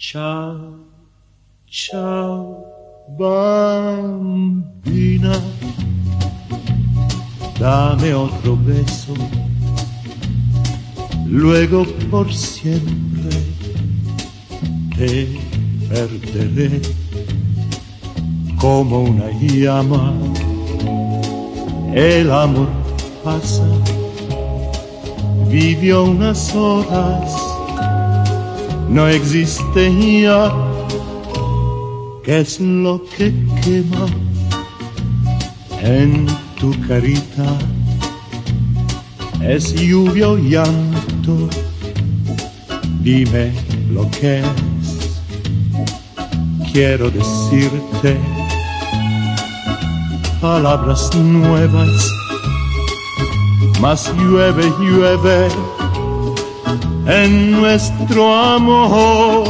Ciao, ciao, bambina. Dame otro beso, luego por siempre te perderé como una llama. El amor pasa, vivió unas horas, no existe ya. ¿Qué es lo que quema en tu carita? Es lluvia o llanto, dime lo que es. Quiero decirte palabras nuevas, mas llueve, llueve en nuestro amor.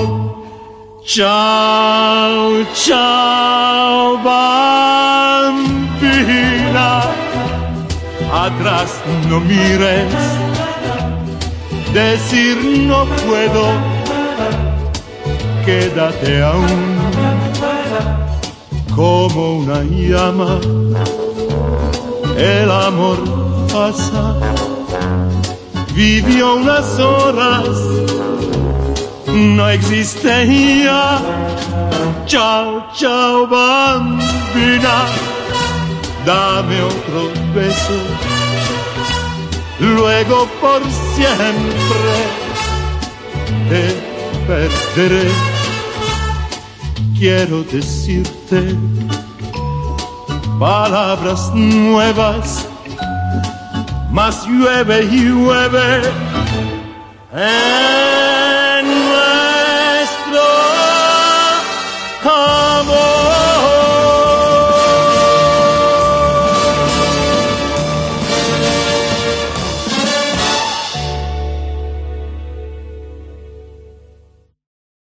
Chao, chao, bambina, atrás no mires, decir no puedo, quédate aún como una llama, el amor pasa, vivió unas horas, no existe ya. Chao, chao, bambina, dame otro beso, luego por siempre te perderé. Quiero decirte palabras nuevas, mas llueve, llueve. Eh.